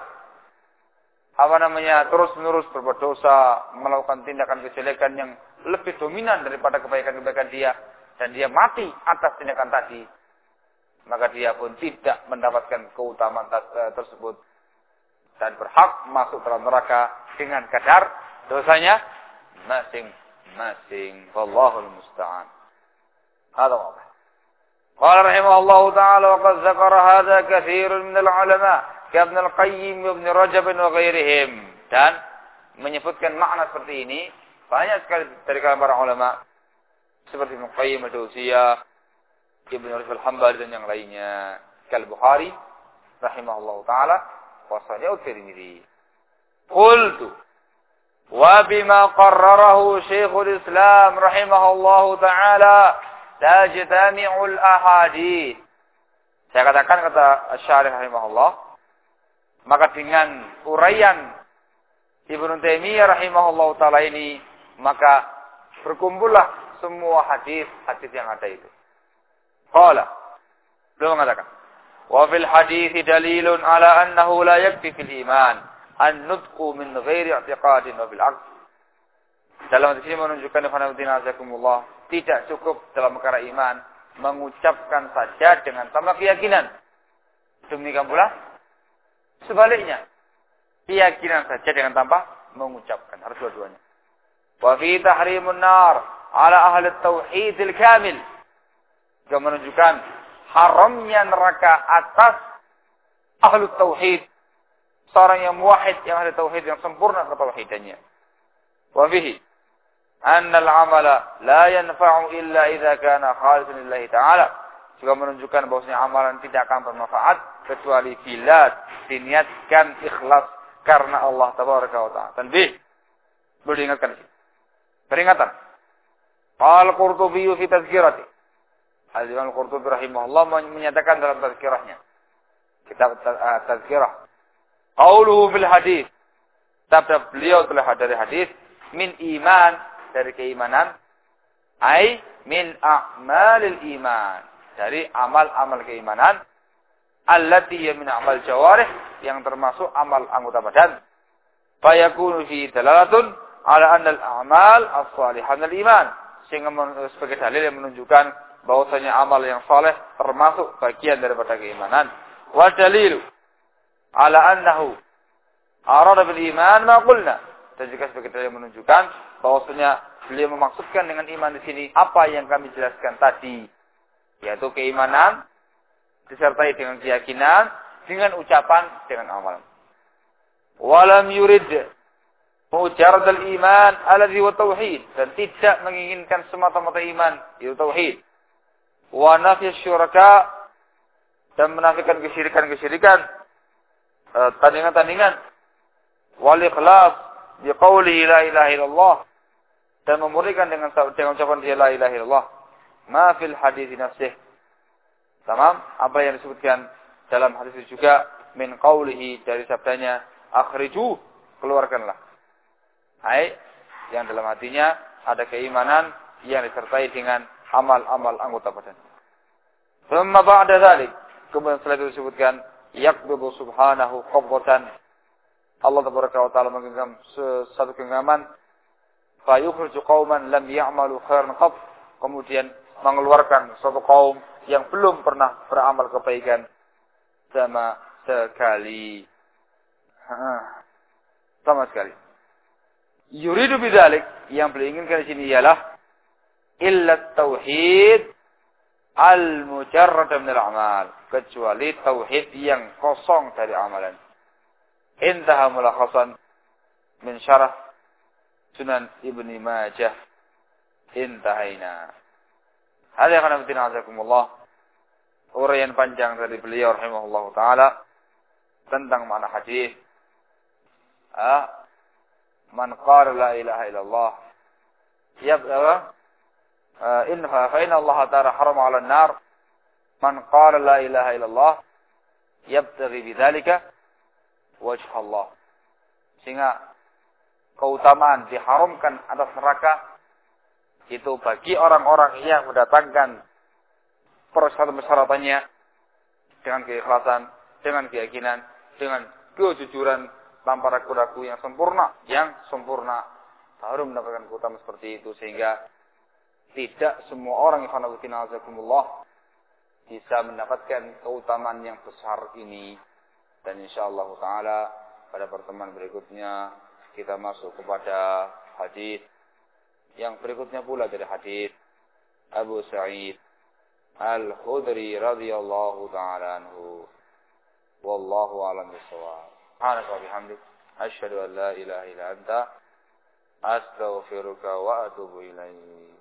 Speaker 1: apa namanya terus menerus berbuat dosa, melakukan tindakan kejelekan yang lebih dominan daripada kebaikan-kebaikan dia dan dia mati atas tindakan tadi, maka dia pun tidak mendapatkan keutamaan eh, tersebut dan berhak masuk dalam neraka dengan kadar dosanya masing-masing. Wallahul musta'an. Hada wadah. قال رحمه الله تعالى وقد ذكر هذا كثير من العلماء Ibn al-Qayyim, Ibn Rajab, wa ghairihim. Dan menyebutkan makna seperti ini banyak sekali dari kalangan para ulama seperti Ibn Qayyim al-Jauziyah, Ibn Rajab al-Hambali dan yang lainnya. Kal Bukhari rahimahullah taala wa sahih Tirmidzi. Qultu wa bima qarrarahu Syekhul Islam rahimahullah taala tajtami'ul ahadith. Saya katakan kata Syarih rahimahullah maka dengan uraian Ibnu Taimiyah rahimahullah taala ini maka berkumpullah semua hadis-hadis yang ada itu. Qala beliau mengatakan wa fil hadis dalilun ala annahu la yakfi fil iman an nutqu min ghairi i'tiqadin wa bil aqd. Dalam hadis ini menunjukkan azakumullah tidak cukup dalam perkara iman mengucapkan saja dengan tanpa keyakinan. Demikian pula Sebaliknya, keyakinan saja dengan tanpa mengucapkan. Harus dua-duanya. Wa fi tahrimun nar ala ahli tauhidil kamil. Juga menunjukkan haramnya neraka atas ahli tauhid. Seorang yang muwahid, yang ahli tauhid, yang sempurna ketauhidannya. Wa fihi anna al-amala la yanfa'u illa idza kana khalisan lillahi ta'ala. Juga menunjukkan bahwasanya amalan tidak akan bermanfaat kecuali bila diniatkan ikhlas karena Allah tabaraka wa taala. Tanbih. Boleh diingatkan Peringatan. Al Qurtubi fi tazkirati. Al Imam Qurtubi rahimahullah menyatakan dalam tazkirahnya. Kitab uh, tazkirah Qauluhu fil hadis. Sabda beliau telah dari hadis min iman dari keimanan ai min a'malil iman dari amal-amal keimanan allati ya min amal jawarih yang termasuk amal anggota badan. Fayakunu fi dalalatun ala anna al-a'mal as-salihan al-iman sehingga sebagai dalil yang menunjukkan bahwasanya amal yang saleh termasuk bagian daripada keimanan. Wa dalilu ala annahu arada bil iman ma qulna. Dan juga sebagai dalil yang menunjukkan bahwasanya beliau memaksudkan dengan iman di sini apa yang kami jelaskan tadi yaitu keimanan disertai dengan keyakinan dengan ucapan dengan amalan walam yurid mujarrad al-iman alladhi wa tauhid. Dan tidak menginginkan semata-mata iman itu tauhid. Wa nafi syuraka dan menafikan kesyirikan-kesyirikan eh, tandingan-tandingan. Wal ikhlas bi qawli la ilaha illallah dan memurnikan dengan dengan ucapan la ilaha illallah. Ma fil hadis nafsih tamam? Apa yang disebutkan dalam hadis itu juga min qawlihi dari sabdanya akhriju keluarkanlah. Hai yang dalam hatinya ada keimanan yang disertai dengan amal-amal anggota badan. Thumma ba'da dzalik, kemudian setelah itu disebutkan yaqbidu subhanahu qabdatan Allah tabaraka wa taala menggenggam satu genggaman. Fa qauman lam ya'malu khairan qab kemudian mengeluarkan suatu kaum yang belum pernah beramal kebaikan sama sekali. sama sekali. Yuridu bidzalik yang beliau inginkan di sini ialah illa tauhid al-mujarrad min al-amal kecuali tauhid yang kosong dari amalan intaha mulakhasan min syarah Sunan Ibni Majah intahaina. Hada kana fitina azakumullah. Uraian panjang dari beliau rahimahullah taala tentang makna hadis. Ah, man qala la ilaha illallah yabqa inha fa Allah ta'ala harama 'ala an-nar man qala la ilaha illallah yabtaghi bidzalika wajh Allah. Sehingga keutamaan diharamkan atas neraka itu bagi orang-orang yang mendatangkan persyaratan-persyaratannya dengan keikhlasan, dengan keyakinan, dengan kejujuran tanpa ragu-ragu yang sempurna, yang sempurna. Baru mendapatkan keutamaan seperti itu sehingga tidak semua orang yang bisa mendapatkan keutamaan yang besar ini. Dan insyaallah taala pada pertemuan berikutnya kita masuk kepada hadis yang berikutnya pula dari hadis Abu Sa'id Al-Khudri radhiyallahu taala anhu. Wallahu a'lam bissawab subhanaka wa bihamdik asyhadu an la ilaha illa anta astaghfiruka wa atubu ilaik